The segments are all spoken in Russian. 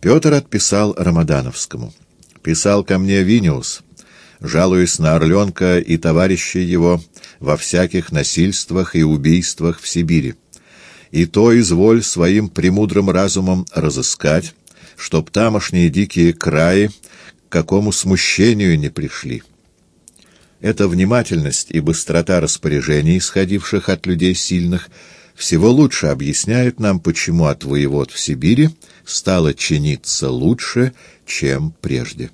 Петр отписал Рамадановскому. «Писал ко мне Виниус, жалуясь на Орленка и товарищей его во всяких насильствах и убийствах в Сибири. И то изволь своим премудрым разумом разыскать, чтоб тамошние дикие краи к какому смущению не пришли». Эта внимательность и быстрота распоряжений, исходивших от людей сильных, всего лучше объясняют нам, почему от воевод в Сибири стало чиниться лучше, чем прежде.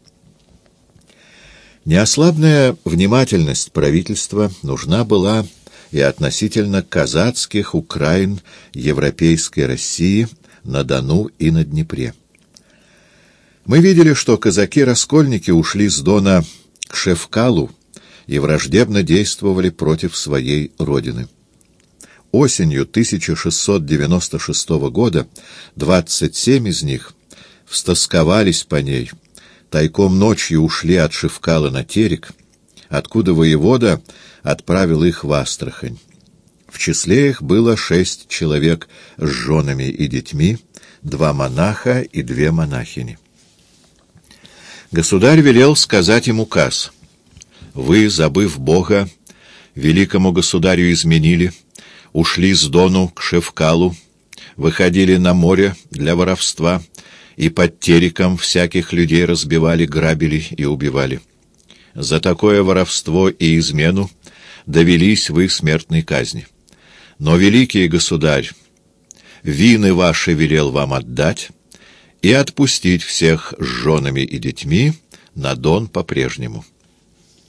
Неослабная внимательность правительства нужна была и относительно казацких Украин Европейской России на Дону и на Днепре. Мы видели, что казаки-раскольники ушли с Дона к Шевкалу, и враждебно действовали против своей родины. Осенью 1696 года 27 из них встосковались по ней, тайком ночью ушли от Шевкала на Терек, откуда воевода отправил их в Астрахань. В числе их было шесть человек с женами и детьми, два монаха и две монахини. Государь велел сказать им указ — вы, забыв Бога, великому государю изменили, ушли с Дону к Шевкалу, выходили на море для воровства и под териком всяких людей разбивали, грабили и убивали. За такое воровство и измену довелись вы смертной казни. Но великий государь вины ваши велел вам отдать и отпустить всех с женами и детьми на Дон по-прежнему.